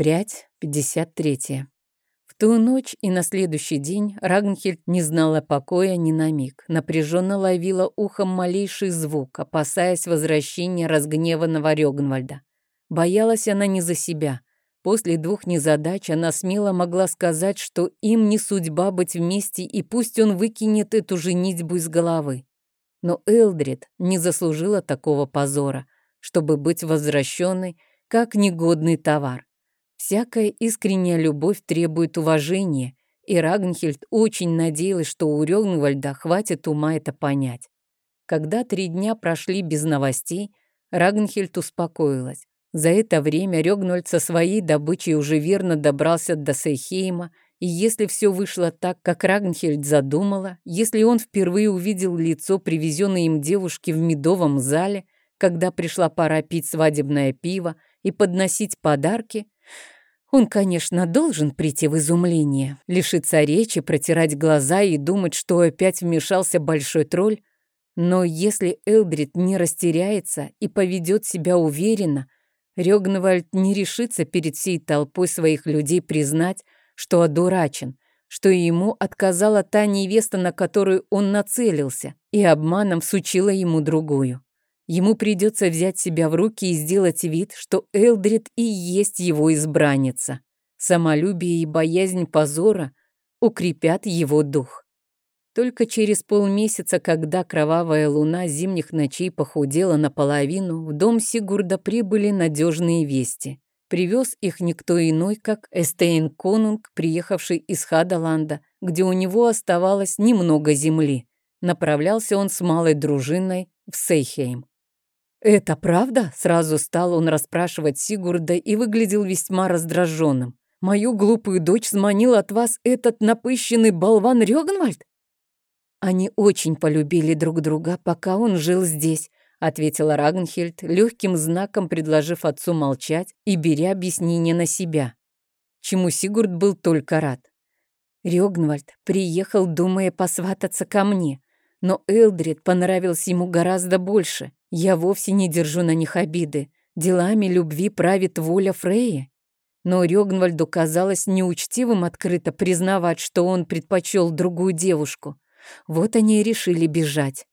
Прядь 53. В ту ночь и на следующий день Рагнхельд не знала покоя ни на миг, напряженно ловила ухом малейший звук, опасаясь возвращения разгневанного Рёгнвальда. Боялась она не за себя. После двух незадач она смело могла сказать, что им не судьба быть вместе, и пусть он выкинет эту женитьбу из головы. Но Элдрид не заслужила такого позора, чтобы быть возвращенной, как негодный товар. Всякая искренняя любовь требует уважения, и Рагнхельд очень надеялась, что у Рёгнвальда хватит ума это понять. Когда три дня прошли без новостей, Рагнхельд успокоилась. За это время Рёгнвальд со своей добычей уже верно добрался до Сейхейма, и если все вышло так, как Рагнхельд задумала, если он впервые увидел лицо привезенной им девушки в медовом зале, когда пришла пора пить свадебное пиво и подносить подарки, он, конечно, должен прийти в изумление, лишиться речи, протирать глаза и думать, что опять вмешался большой тролль. Но если Элдрид не растеряется и поведет себя уверенно, Рёгнвальд не решится перед всей толпой своих людей признать, что одурачен, что ему отказала та невеста, на которую он нацелился, и обманом всучила ему другую. Ему придется взять себя в руки и сделать вид, что Элдрид и есть его избранница. Самолюбие и боязнь позора укрепят его дух. Только через полмесяца, когда кровавая луна зимних ночей похудела наполовину, в дом Сигурда прибыли надежные вести. Привез их никто иной, как Эстейн Конунг, приехавший из Хадаланда, где у него оставалось немного земли. Направлялся он с малой дружиной в Сейхейм. «Это правда?» — сразу стал он расспрашивать Сигурда и выглядел весьма раздраженным. «Мою глупую дочь сманил от вас этот напыщенный болван Рёгнвальд?» «Они очень полюбили друг друга, пока он жил здесь», — ответила Рагнхельд, легким знаком предложив отцу молчать и беря объяснение на себя. Чему Сигурд был только рад. Рёгнвальд приехал, думая посвататься ко мне, но Элдрид понравился ему гораздо больше. Я вовсе не держу на них обиды. Делами любви правит воля Фреи. Но Рёгнвальду казалось неучтивым открыто признавать, что он предпочел другую девушку. Вот они и решили бежать.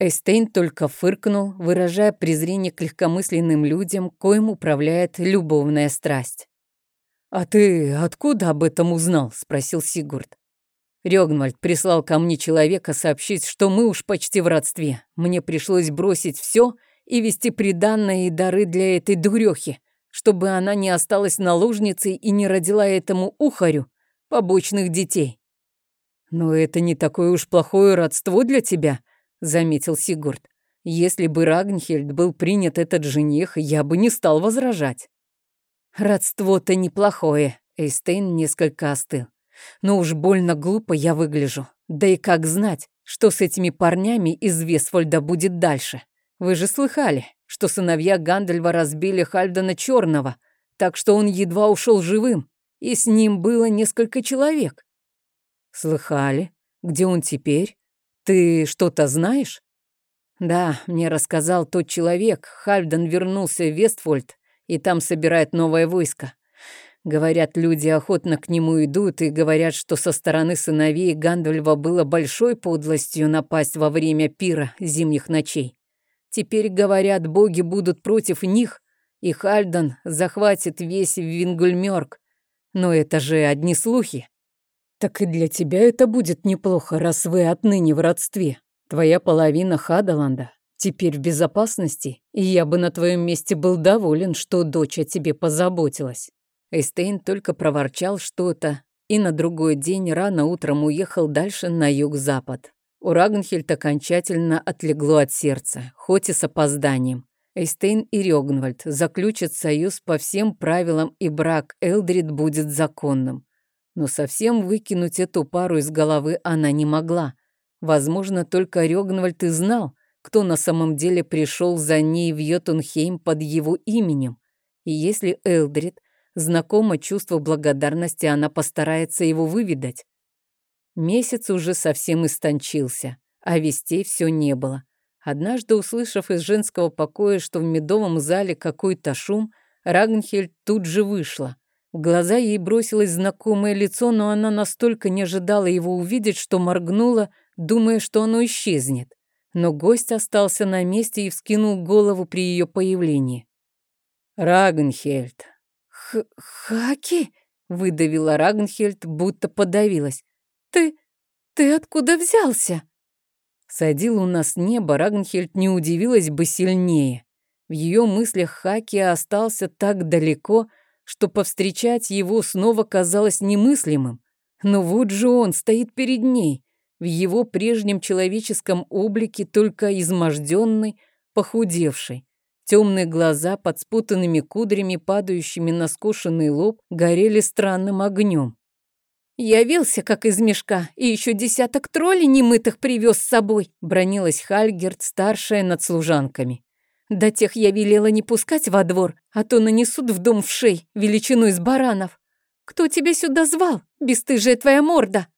Эстейн только фыркнул, выражая презрение к легкомысленным людям, коим управляет любовная страсть. «А ты откуда об этом узнал?» — спросил Сигурд. Рёгнвальд прислал ко мне человека сообщить, что мы уж почти в родстве. Мне пришлось бросить все и вести приданное и дары для этой дурехи, чтобы она не осталась наложницей и не родила этому ухарю побочных детей. «Но это не такое уж плохое родство для тебя», — заметил Сигурд. «Если бы Рагнхельд был принят этот жених, я бы не стал возражать». «Родство-то неплохое», — Эйстейн несколько остыл. Но уж больно глупо я выгляжу. Да и как знать, что с этими парнями из Весфольда будет дальше? Вы же слыхали, что сыновья Гандальва разбили Хальдена Черного, так что он едва ушел живым, и с ним было несколько человек. Слыхали? Где он теперь? Ты что-то знаешь? Да, мне рассказал тот человек. Хальден вернулся в Вестфольд и там собирает новое войско. Говорят, люди охотно к нему идут и говорят, что со стороны сыновей Гандальва было большой подлостью напасть во время пира зимних ночей. Теперь, говорят, боги будут против них, и Хальдан захватит весь Вингульмёрк. Но это же одни слухи. Так и для тебя это будет неплохо, раз вы отныне в родстве. Твоя половина Хадаланда теперь в безопасности, и я бы на твоем месте был доволен, что дочь о тебе позаботилась. Эйстейн только проворчал что-то и на другой день рано утром уехал дальше на юг-запад. У Рагнхельд окончательно отлегло от сердца, хоть и с опозданием. Эйстейн и Рёгнвальд заключат союз по всем правилам, и брак Элдрид будет законным. Но совсем выкинуть эту пару из головы она не могла. Возможно, только Рёгнвальд и знал, кто на самом деле пришел за ней в Йотунхейм под его именем. И если Элдрид Знакомо чувство благодарности, она постарается его выведать. Месяц уже совсем истончился, а вестей все не было. Однажды, услышав из женского покоя, что в медовом зале какой-то шум, Рагнхельд тут же вышла. В глаза ей бросилось знакомое лицо, но она настолько не ожидала его увидеть, что моргнула, думая, что оно исчезнет. Но гость остался на месте и вскинул голову при ее появлении. «Рагнхельд». Х «Хаки?» — выдавила Рагнхельд, будто подавилась. «Ты... ты откуда взялся?» Садил у нас небо, Рагнхельд не удивилась бы сильнее. В ее мыслях Хаки остался так далеко, что повстречать его снова казалось немыслимым. Но вот же он стоит перед ней, в его прежнем человеческом облике, только изможденный, похудевший. Темные глаза под спутанными кудрями, падающими на скошенный лоб, горели странным огнем. «Явился, как из мешка, и еще десяток троллей немытых привез с собой», бронилась Хальгерт, старшая над служанками. До тех я велела не пускать во двор, а то нанесут в дом в шей величину из баранов. Кто тебя сюда звал, бесстыжая твоя морда?»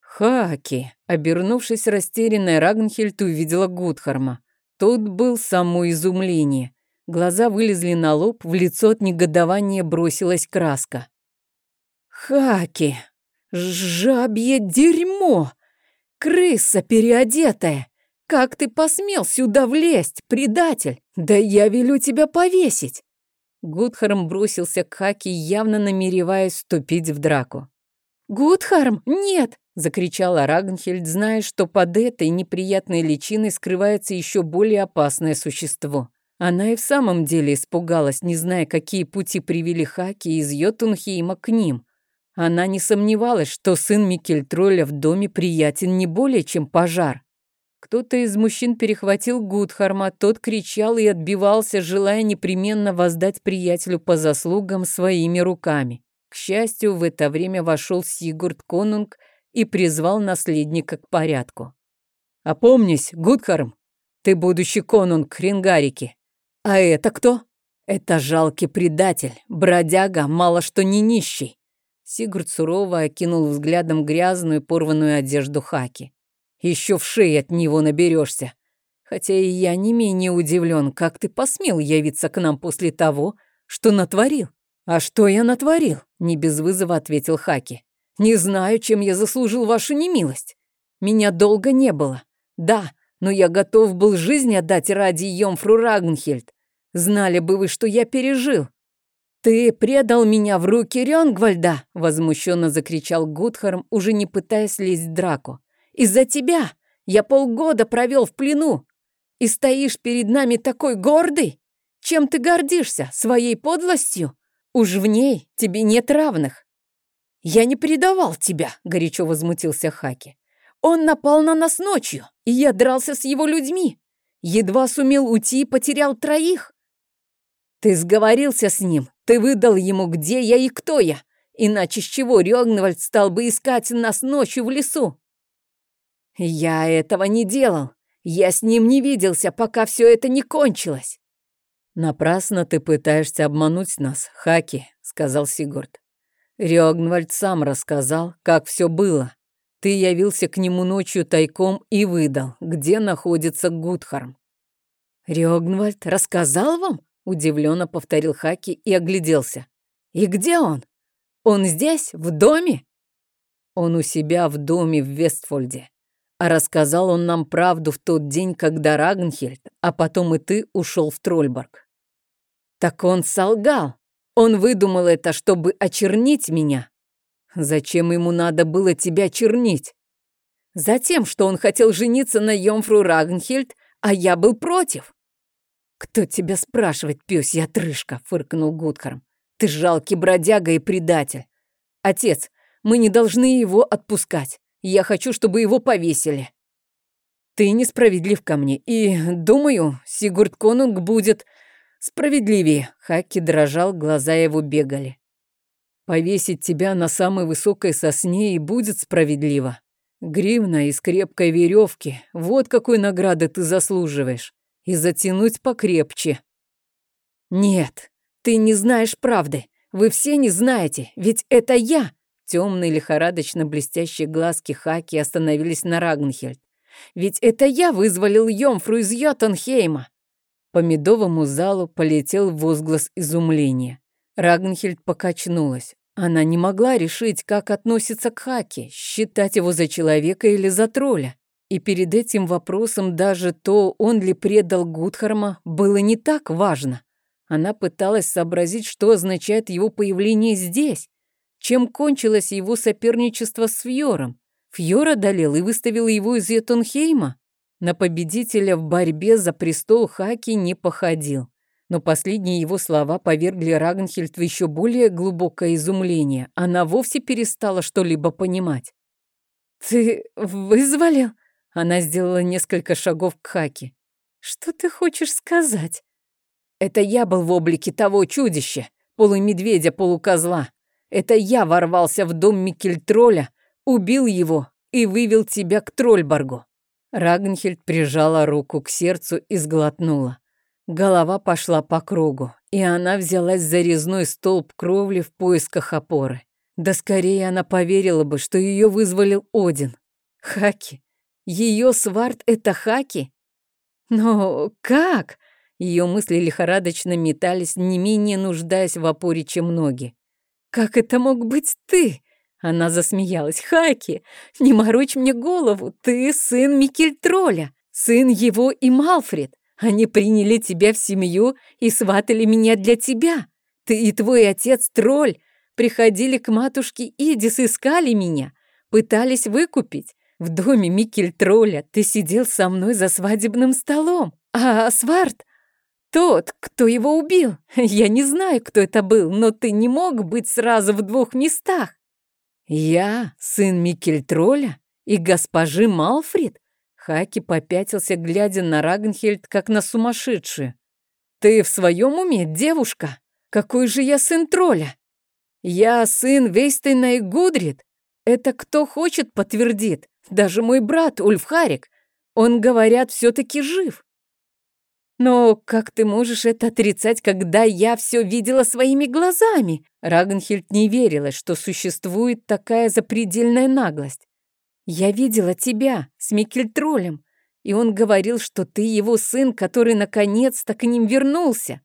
«Хаки!» — обернувшись растерянная, Рагнхельд увидела Гудхарма. Тот был само изумление. Глаза вылезли на лоб, в лицо от негодования бросилась краска. «Хаки! Жабье дерьмо! Крыса переодетая! Как ты посмел сюда влезть, предатель? Да я велю тебя повесить!» Гудхарм бросился к Хаки, явно намереваясь вступить в драку. «Гудхарм, нет!» — закричала Рагнхельд, зная, что под этой неприятной личиной скрывается еще более опасное существо. Она и в самом деле испугалась, не зная, какие пути привели Хаки из Йотунхейма к ним. Она не сомневалась, что сын Микельтроля в доме приятен не более, чем пожар. Кто-то из мужчин перехватил Гудхарма, тот кричал и отбивался, желая непременно воздать приятелю по заслугам своими руками. К счастью, в это время вошел Сигурд Конунг и призвал наследника к порядку. «Опомнись, Гудхарм, ты будущий конунг Хрингарики. А это кто?» «Это жалкий предатель, бродяга, мало что не нищий». Сигурд сурово окинул взглядом грязную порванную одежду Хаки. Еще в шее от него наберешься. Хотя и я не менее удивлен, как ты посмел явиться к нам после того, что натворил. А что я натворил? Не без вызова ответил Хаки. Не знаю, чем я заслужил вашу немилость. Меня долго не было. Да, но я готов был жизнь отдать ради Йомфру Рагнхельд. Знали бы вы, что я пережил. «Ты предал меня в руки Рёнгвальда!» — возмущенно закричал Гудхарм, уже не пытаясь лезть в драку. Из-за тебя я полгода провел в плену. И стоишь перед нами такой гордый? Чем ты гордишься? Своей подлостью? Уж в ней тебе нет равных. Я не предавал тебя, горячо возмутился Хаки. Он напал на нас ночью, и я дрался с его людьми. Едва сумел уйти и потерял троих. Ты сговорился с ним, ты выдал ему, где я и кто я. Иначе с чего Рёгнвальд стал бы искать нас ночью в лесу? «Я этого не делал. Я с ним не виделся, пока все это не кончилось». «Напрасно ты пытаешься обмануть нас, Хаки», — сказал Сигурд. Рёгнвальд сам рассказал, как все было. Ты явился к нему ночью тайком и выдал, где находится Гудхарм. «Рёгнвальд рассказал вам?» — удивленно повторил Хаки и огляделся. «И где он? Он здесь, в доме?» «Он у себя в доме в Вестфольде. А рассказал он нам правду в тот день, когда Рагнхельд, а потом и ты ушел в Трольборг. Так он солгал. Он выдумал это, чтобы очернить меня. Зачем ему надо было тебя чернить? Затем, что он хотел жениться на Йомфру Рагнхельд, а я был против. «Кто тебя спрашивает, пёсья отрыжка?» — фыркнул Гудхарм. «Ты жалкий бродяга и предатель. Отец, мы не должны его отпускать. Я хочу, чтобы его повесили. Ты несправедлив ко мне, и, думаю, Сигурд Конунг будет справедливее. Хаки дрожал, глаза его бегали. Повесить тебя на самой высокой сосне и будет справедливо. Гривна из крепкой веревки, вот какой награды ты заслуживаешь. И затянуть покрепче. Нет, ты не знаешь правды. Вы все не знаете, ведь это я, Темные лихорадочно блестящие глазки Хаки остановились на Рагнхельд. «Ведь это я вызволил Йомфру из Йотунхейма!» По медовому залу полетел возглас изумления. Рагнхельд покачнулась. Она не могла решить, как относиться к Хаке, считать его за человека или за тролля. И перед этим вопросом даже то, он ли предал Гудхарма, было не так важно. Она пыталась сообразить, что означает его появление здесь, чем кончилось его соперничество с Фьором. Фьор одолел и выставил его из Йотунхейма. На победителя в борьбе за престол Хаки не походил. Но последние его слова повергли Рагнхельд в еще более глубокое изумление. Она вовсе перестала что-либо понимать. «Ты вызволил?» Она сделала несколько шагов к Хаке. «Что ты хочешь сказать?» «Это я был в облике того чудища, полумедведя, полукозла. Это я ворвался в дом Микельтроля, убил его и вывел тебя к Трольборгу». Рагнхельд прижала руку к сердцу и сглотнула. Голова пошла по кругу, и она взялась за резной столб кровли в поисках опоры. Да скорее она поверила бы, что ее вызволил Один. Хаки, ее сварт — это Хаки? Но как? Ее мысли лихорадочно метались, не менее нуждаясь в опоре, чем ноги. «Как это мог быть ты?» Она засмеялась. «Хаки, не морочь мне голову, ты сын Микельтроля, сын его и Малфред. Они приняли тебя в семью и сватали меня для тебя. Ты и твой отец Тролль приходили к матушке Идис, искали меня, пытались выкупить. В доме Микель-тролля ты сидел со мной за свадебным столом. А Сварт, тот, кто его убил, я не знаю, кто это был, но ты не мог быть сразу в двух местах. Я сын Микель-тролля и госпожи Малфрид? Хаки попятился, глядя на Рагнхельд, как на сумасшедшую. «Ты в своем уме, девушка? Какой же я сын тролля? Я сын Вейстейна и Гудрид. Это кто хочет, подтвердит. Даже мой брат Ульфхарик, он, говорят, все-таки жив. Но как ты можешь это отрицать, когда я все видела своими глазами? Рагнхильд не верила, что существует такая запредельная наглость. Я видела тебя с Микельтролем, и он говорил, что ты его сын, который наконец-то к ним вернулся.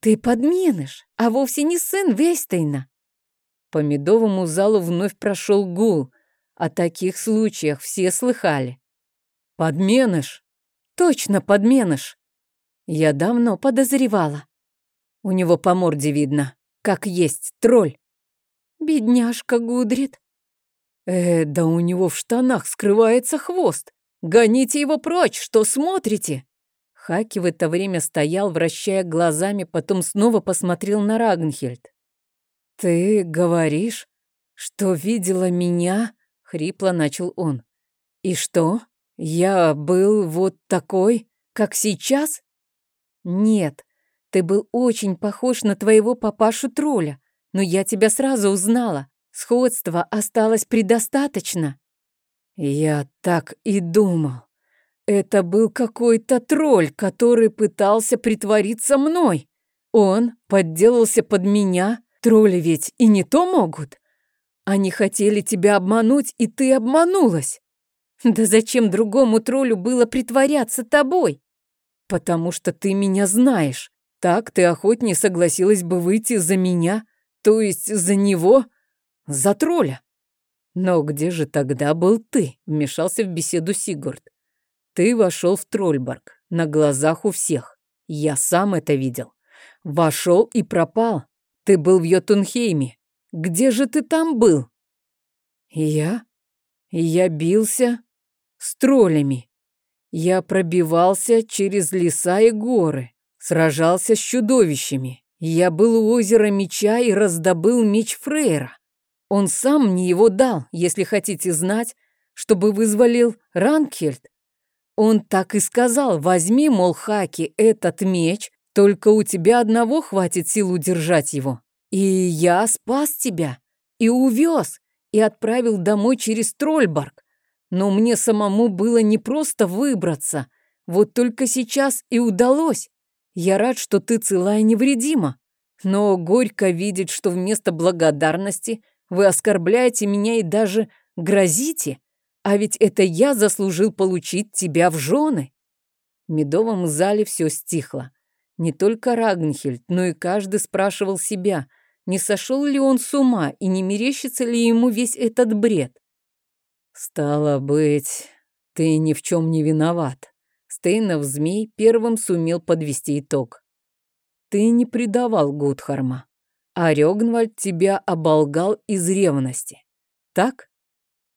Ты подменыш, а вовсе не сын Вестейна. По медовому залу вновь прошел гул, о таких случаях все слыхали. Подменыш? Точно подменыш. Я давно подозревала. У него по морде видно, как есть тролль. Бедняжка Гудрит. Э, да у него в штанах скрывается хвост. Гоните его прочь, что смотрите? Хаки в это время стоял, вращая глазами, потом снова посмотрел на Рагнхельд. «Ты говоришь, что видела меня Хрипло начал он. «И что? Я был вот такой, как сейчас?» «Нет, ты был очень похож на твоего папашу-тролля, но я тебя сразу узнала. Сходства осталось предостаточно». «Я так и думал. Это был какой-то тролль, который пытался притвориться мной. Он подделался под меня, тролли ведь и не то могут. Они хотели тебя обмануть, и ты обманулась. Да зачем другому троллю было притворяться тобой? Потому что ты меня знаешь. Так ты охотнее согласилась бы выйти за меня, то есть за него, за тролля. Но где же тогда был ты? Вмешался в беседу Сигурд. Ты вошел в Трольборг на глазах у всех. Я сам это видел. Вошел и пропал. Ты был в Йотунхейме. Где же ты там был?» «Я? Я бился с троллями. Я пробивался через леса и горы, сражался с чудовищами. Я был у озера меча и раздобыл меч Фрейра. Он сам мне его дал, если хотите знать, чтобы вызволил Ранкельд. Он так и сказал, возьми, мол, Хаки, этот меч, только у тебя одного хватит сил удержать его. И я спас тебя, и увез, и отправил домой через Трольборг. Но мне самому было не просто выбраться. Вот только сейчас и удалось. Я рад, что ты цела и невредима. Но горько видеть, что вместо благодарности вы оскорбляете меня и даже грозите. А ведь это я заслужил получить тебя в жены. В медовом зале все стихло. Не только Рагнхельд, но и каждый спрашивал себя – Не сошел ли он с ума и не мерещится ли ему весь этот бред? «Стало быть, ты ни в чем не виноват», Стейнов змей первым сумел подвести итог. Ты не предавал Гудхарма, а Рёгнвальд тебя оболгал из ревности. Так?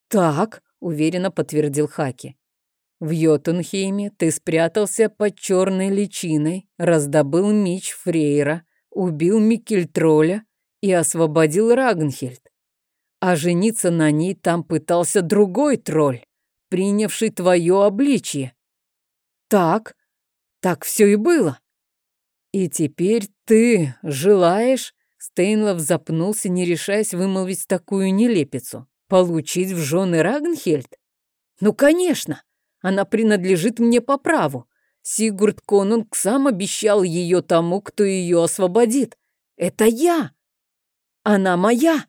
Так, уверенно подтвердил Хаки. В Йотунхейме ты спрятался под черной личиной, раздобыл меч Фрейра, убил Микельтроля и освободил Рагнхельд. А жениться на ней там пытался другой тролль, принявший твое обличье. Так, так все и было. И теперь ты желаешь... Стейнлов запнулся, не решаясь вымолвить такую нелепицу. Получить в жены Рагнхельд? Ну, конечно, она принадлежит мне по праву. Сигурд Конунг сам обещал ее тому, кто ее освободит. Это я. Она моя.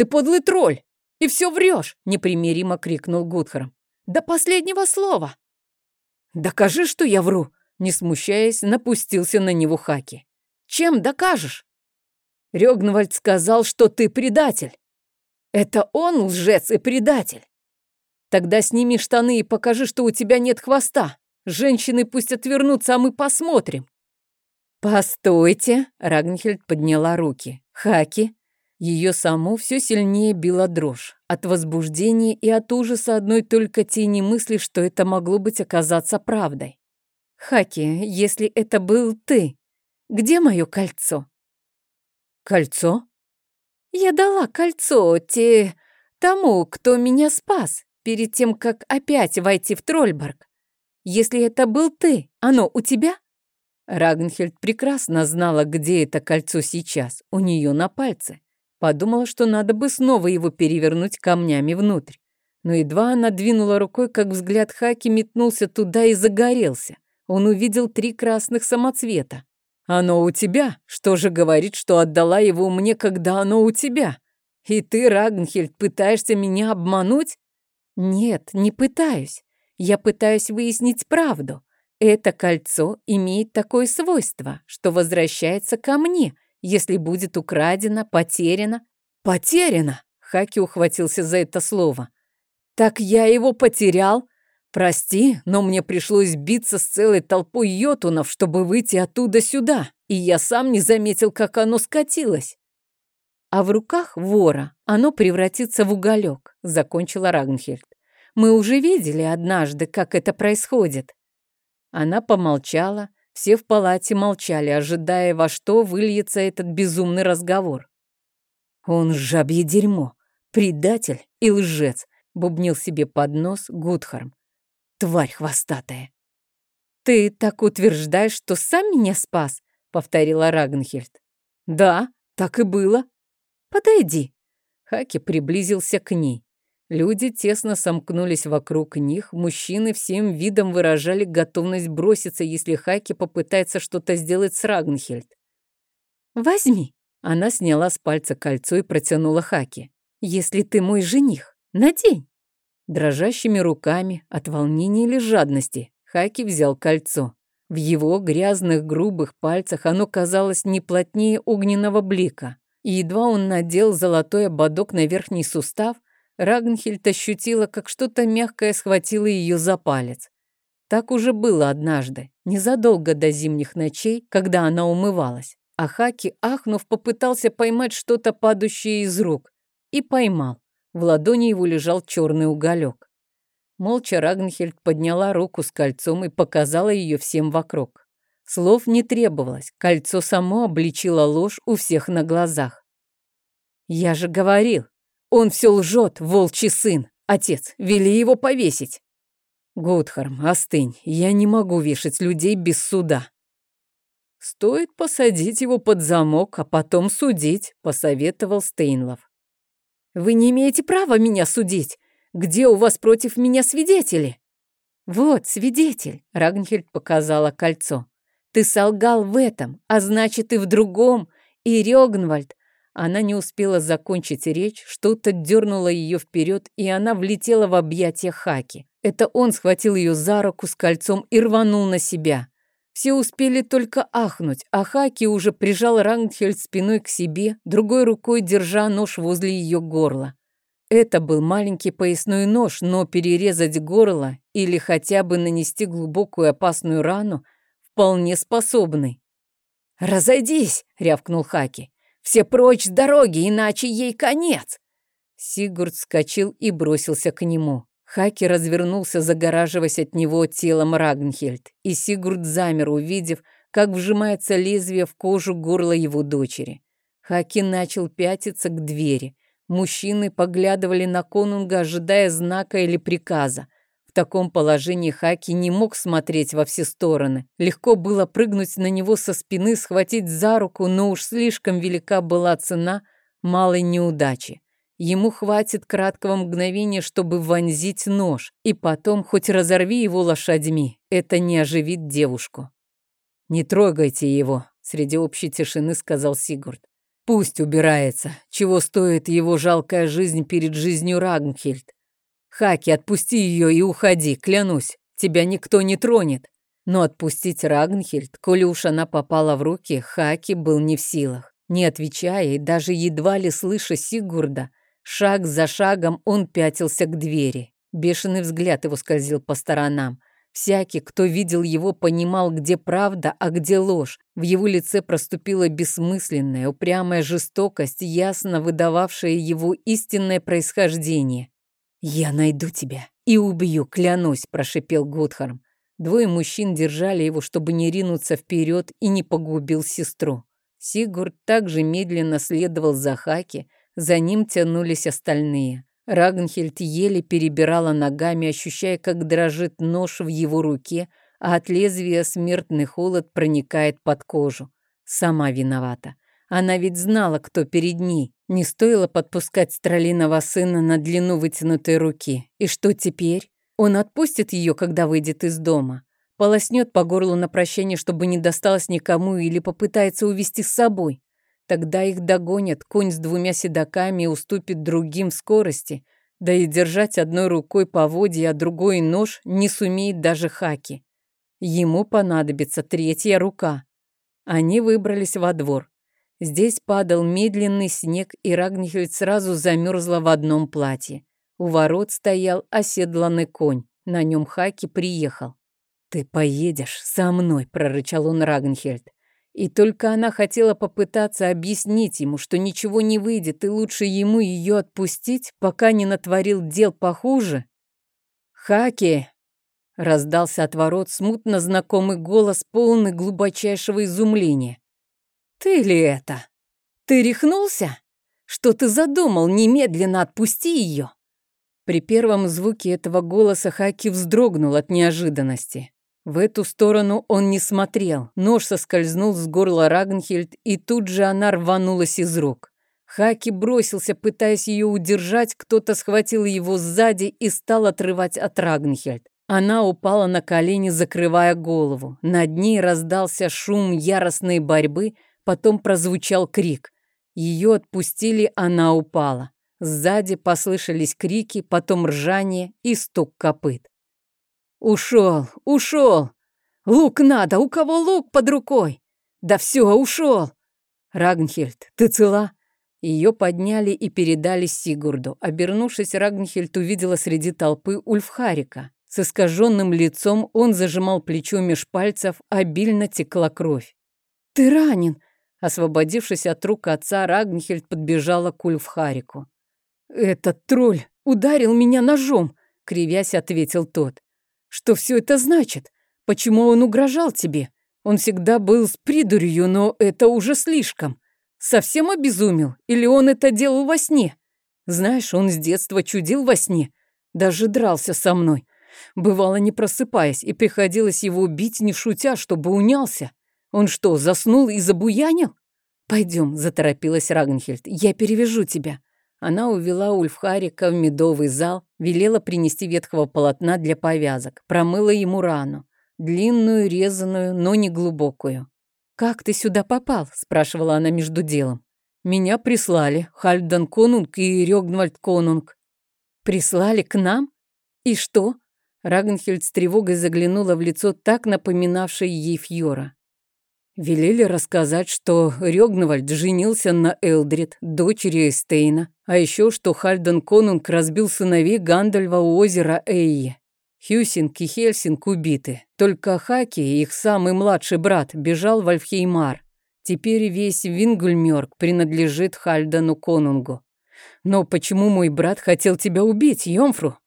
Ты подлый тролль. И все врешь, непримиримо крикнул Гудхарм. До последнего слова. «Докажи, что я вру!» Не смущаясь, напустился на него Хаки. «Чем докажешь?» Рёгнвальд сказал, что ты предатель. Это он лжец и предатель. Тогда сними штаны и покажи, что у тебя нет хвоста. Женщины пусть отвернутся, а мы посмотрим. «Постойте!» — Рагнхельд подняла руки. «Хаки, ее саму все сильнее била дрожь. От возбуждения и от ужаса одной только тени мысли, что это могло быть оказаться правдой. «Хаки, если это был ты, где мое кольцо?» «Кольцо?» «Я дала кольцо те... тому, кто меня спас, перед тем, как опять войти в Трольборг. Если это был ты, оно у тебя?» Рагнхельд прекрасно знала, где это кольцо сейчас, у нее на пальце. Подумала, что надо бы снова его перевернуть камнями внутрь. Но едва она двинула рукой, как взгляд Хаки метнулся туда и загорелся. Он увидел три красных самоцвета. «Оно у тебя? Что же говорит, что отдала его мне, когда оно у тебя? И ты, Рагнхельд, пытаешься меня обмануть?» «Нет, не пытаюсь. Я пытаюсь выяснить правду. Это кольцо имеет такое свойство, что возвращается ко мне, если будет украдено, потеряно. Потеряно! Хаки ухватился за это слово. Так я его потерял? Прости, но мне пришлось биться с целой толпой йотунов, чтобы выйти оттуда сюда, и я сам не заметил, как оно скатилось. А в руках вора оно превратится в уголек, закончила Рагнхельд. Мы уже видели однажды, как это происходит. Она помолчала, все в палате молчали, ожидая, во что выльется этот безумный разговор. «Он жабье дерьмо, предатель и лжец», — бубнил себе под нос Гудхарм. «Тварь хвостатая». «Ты так утверждаешь, что сам меня спас?» — повторила Рагнхельд. «Да, так и было». «Подойди». Хаки приблизился к ней. Люди тесно сомкнулись вокруг них, мужчины всем видом выражали готовность броситься, если Хаки попытается что-то сделать с Рагнхельд. «Возьми!» Она сняла с пальца кольцо и протянула Хаки. «Если ты мой жених, надень!» Дрожащими руками, от волнения или жадности, Хаки взял кольцо. В его грязных грубых пальцах оно казалось не плотнее огненного блика. И едва он надел золотой ободок на верхний сустав, Рагнхельд ощутила, как что-то мягкое схватило ее за палец. Так уже было однажды, незадолго до зимних ночей, когда она умывалась. А Хаки, ахнув, попытался поймать что-то, падающее из рук. И поймал. В ладони его лежал черный уголек. Молча Рагнхельд подняла руку с кольцом и показала ее всем вокруг. Слов не требовалось, кольцо само обличило ложь у всех на глазах. «Я же говорил, он все лжет, волчий сын. Отец, вели его повесить. Гудхарм, остынь. Я не могу вешать людей без суда. Стоит посадить его под замок, а потом судить, посоветовал Стейнлов. Вы не имеете права меня судить. Где у вас против меня свидетели? Вот, свидетель, Рагнхельд показала кольцо. Ты солгал в этом, а значит и в другом. И Рёгнвальд, она не успела закончить речь, что-то дернуло ее вперед, и она влетела в объятия Хаки. Это он схватил ее за руку с кольцом и рванул на себя. Все успели только ахнуть, а Хаки уже прижал Рангхельд спиной к себе, другой рукой держа нож возле ее горла. Это был маленький поясной нож, но перерезать горло или хотя бы нанести глубокую опасную рану вполне способный. «Разойдись!» — рявкнул Хаки. «Все прочь с дороги, иначе ей конец!» Сигурд вскочил и бросился к нему. Хаки развернулся, загораживаясь от него телом Рагнхельд, и Сигурд замер, увидев, как вжимается лезвие в кожу горла его дочери. Хаки начал пятиться к двери. Мужчины поглядывали на конунга, ожидая знака или приказа. Таком положении Хаки не мог смотреть во все стороны. Легко было прыгнуть на него со спины, схватить за руку, но уж слишком велика была цена малой неудачи. Ему хватит краткого мгновения, чтобы вонзить нож, и потом хоть разорви его лошадьми. Это не оживит девушку. «Не трогайте его», — среди общей тишины сказал Сигурд. «Пусть убирается. Чего стоит его жалкая жизнь перед жизнью Рагнхильд? Хаки, отпусти ее и уходи, клянусь. Тебя никто не тронет». Но отпустить Рагнхильд, коли уж она попала в руки, Хаки был не в силах. Не отвечая и даже едва ли слыша Сигурда, Шаг за шагом он пятился к двери. Бешеный взгляд его скользил по сторонам. Всякий, кто видел его, понимал, где правда, а где ложь. В его лице проступила бессмысленная, упрямая жестокость, ясно выдававшая его истинное происхождение. «Я найду тебя и убью, клянусь», – прошипел Гудхарм. Двое мужчин держали его, чтобы не ринуться вперед и не погубил сестру. Сигурд также медленно следовал за Хаки, за ним тянулись остальные. Рагнхельд еле перебирала ногами, ощущая, как дрожит нож в его руке, а от лезвия смертный холод проникает под кожу. Сама виновата. Она ведь знала, кто перед ней. Не стоило подпускать Стралиного сына на длину вытянутой руки. И что теперь? Он отпустит ее, когда выйдет из дома. Полоснет по горлу на прощание, чтобы не досталось никому, или попытается увести с собой. Тогда их догонят, конь с двумя седаками уступит другим в скорости, да и держать одной рукой поводья, а другой нож не сумеет даже Хаки. Ему понадобится третья рука. Они выбрались во двор. Здесь падал медленный снег, и Рагнхельд сразу замерзла в одном платье. У ворот стоял оседланный конь. На нем Хаки приехал. «Ты поедешь со мной», — прорычал он Рагнхельд. И только она хотела попытаться объяснить ему, что ничего не выйдет, и лучше ему ее отпустить, пока не натворил дел похуже. «Хаки!» — раздался от ворот смутно знакомый голос, полный глубочайшего изумления. «Ты ли это? Ты рехнулся? Что ты задумал? Немедленно отпусти ее!» При первом звуке этого голоса Хаки вздрогнул от неожиданности. В эту сторону он не смотрел. Нож соскользнул с горла Рагнхельд, и тут же она рванулась из рук. Хаки бросился, пытаясь ее удержать, кто-то схватил его сзади и стал отрывать от Рагнхельд. Она упала на колени, закрывая голову. Над ней раздался шум яростной борьбы, потом прозвучал крик. Ее отпустили, она упала. Сзади послышались крики, потом ржание и стук копыт. Ушел, ушел. Лук надо, у кого лук под рукой? Да все, ушел. Рагнхельд, ты цела? Ее подняли и передали Сигурду. Обернувшись, Рагнхельд увидела среди толпы Ульфхарика. С искаженным лицом он зажимал плечо меж пальцев, обильно текла кровь. «Ты ранен!» Освободившись от рук отца, Рагнхельд подбежала к Ульфхарику. «Этот тролль ударил меня ножом!» — кривясь, ответил тот. Что все это значит? Почему он угрожал тебе? Он всегда был с придурью, но это уже слишком. Совсем обезумел? Или он это делал во сне? Знаешь, он с детства чудил во сне. Даже дрался со мной. Бывало, не просыпаясь, и приходилось его бить, не шутя, чтобы унялся. Он что, заснул и забуянил? Пойдем, заторопилась Рагнхельд, я перевяжу тебя. Она увела Ульфхарика в медовый зал, велела принести ветхого полотна для повязок, промыла ему рану, длинную, резаную, но не глубокую. «Как ты сюда попал?» – спрашивала она между делом. «Меня прислали, Хальдан Конунг и Рёгнвальд Конунг». «Прислали к нам? И что? Рагнхельд с тревогой заглянула в лицо, так напоминавшее ей Фьора. Велели рассказать, что Рёгнвальд женился на Элдрид, дочери Эстейна, а еще что Хальден Конунг разбил сыновей Гандальва у озера Эйи. Хюсинг и Хельсинг убиты. Только Хаки, их самый младший брат, бежал в Альфхеймар. Теперь весь Вингульмёрк принадлежит Хальдену Конунгу. Но почему мой брат хотел тебя убить, Йомфру?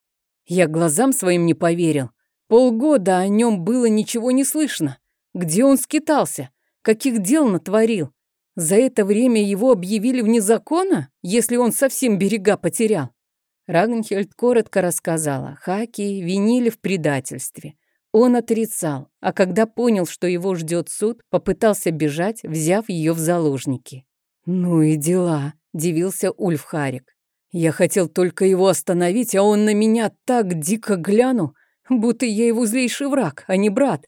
Я глазам своим не поверил. Полгода о нем было ничего не слышно. Где он скитался? Каких дел натворил? За это время его объявили вне закона, если он совсем берега потерял? Рагнхельд коротко рассказала. Хаки винили в предательстве. Он отрицал, а когда понял, что его ждет суд, попытался бежать, взяв ее в заложники. «Ну и дела», — дивился Ульф Харик. «Я хотел только его остановить, а он на меня так дико глянул, будто я его злейший враг, а не брат.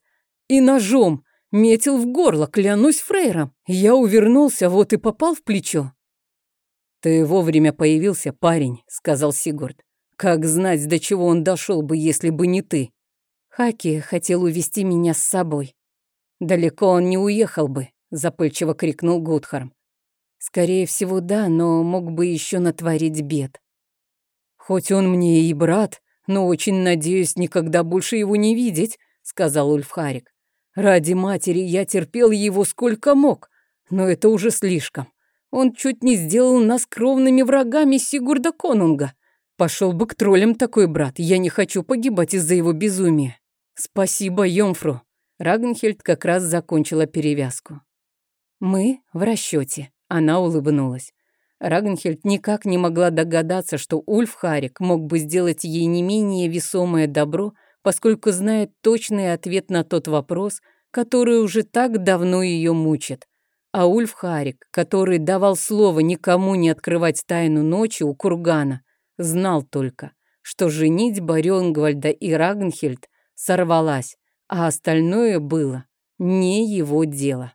И ножом метил в горло, клянусь Фрейром. Я увернулся, вот и попал в плечо. «Ты вовремя появился, парень», — сказал Сигурд. «Как знать, до чего он дошел бы, если бы не ты?» Хаки хотел увести меня с собой. «Далеко он не уехал бы», — запыльчиво крикнул Гудхарм. «Скорее всего, да, но мог бы еще натворить бед». «Хоть он мне и брат, но очень надеюсь никогда больше его не видеть», — сказал Ульфхарик. «Ради матери я терпел его сколько мог, но это уже слишком. Он чуть не сделал нас кровными врагами Сигурда Конунга. Пошел бы к троллям такой брат, я не хочу погибать из-за его безумия. Спасибо, Йомфру. Рагнхельд как раз закончила перевязку. Мы в расчете. Она улыбнулась. Рагнхельд никак не могла догадаться, что Ульф Харик мог бы сделать ей не менее весомое добро, поскольку знает точный ответ на тот вопрос, который уже так давно ее мучит. А Ульф Харик, который давал слово никому не открывать тайну ночи у кургана, знал только, что женитьба Рёнгвальда и Рагнхельд сорвалась, а остальное было не его дело.